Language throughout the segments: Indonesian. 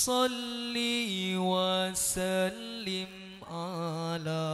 صل وسلم على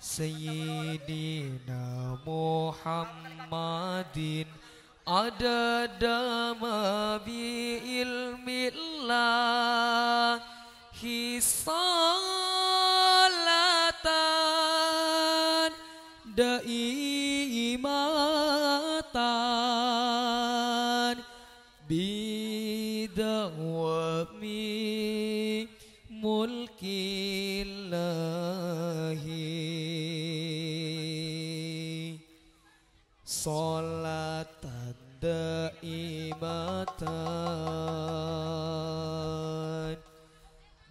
سيدنا محمد عدد ما بعلم الله صلاة دائمة ilahi Salatan daimatan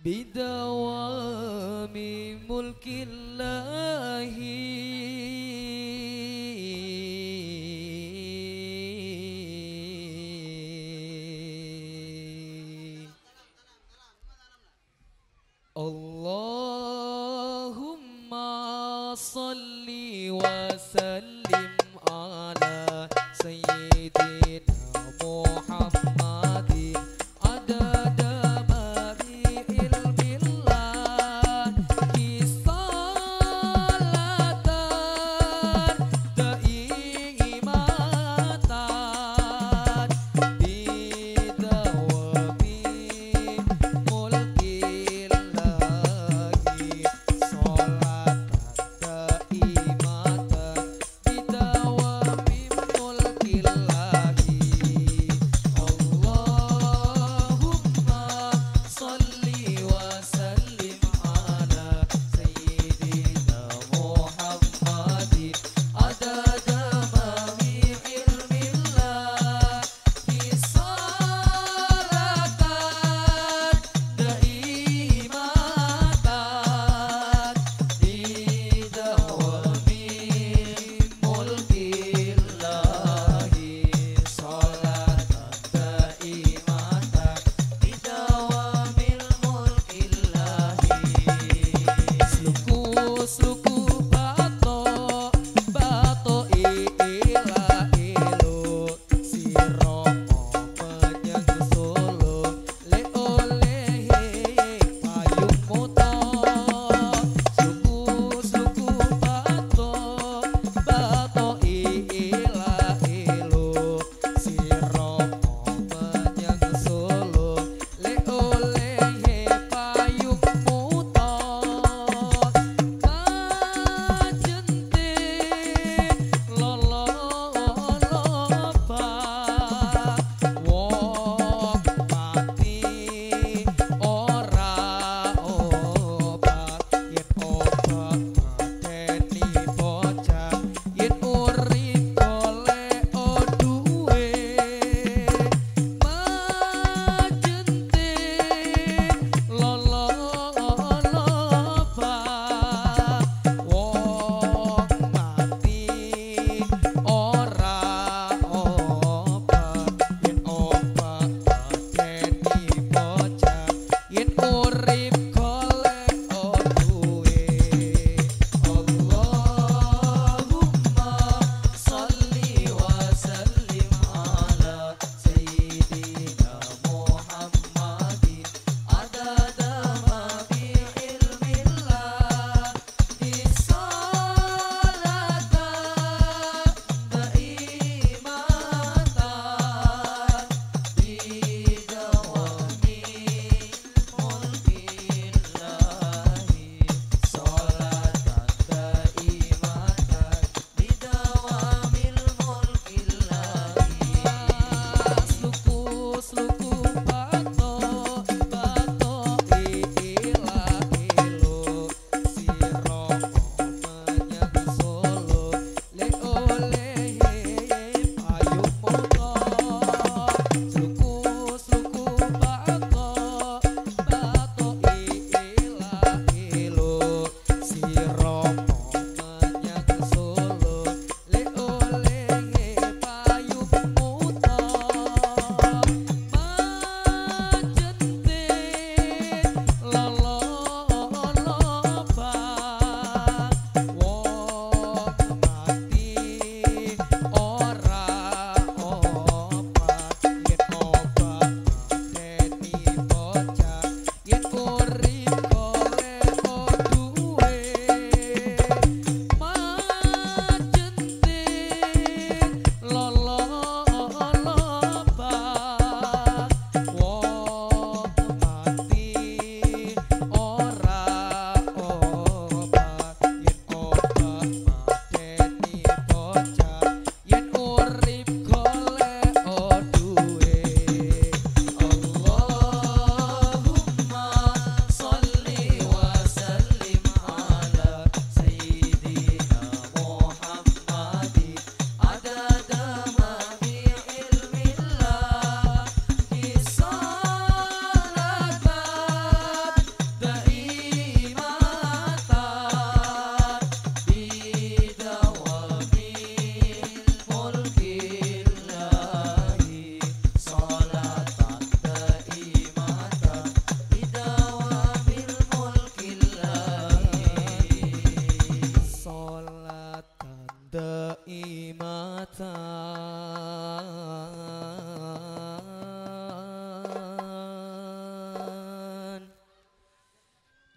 Bidawami mulkillahi. sơn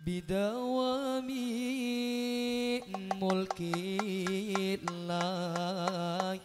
بدوام ملك الله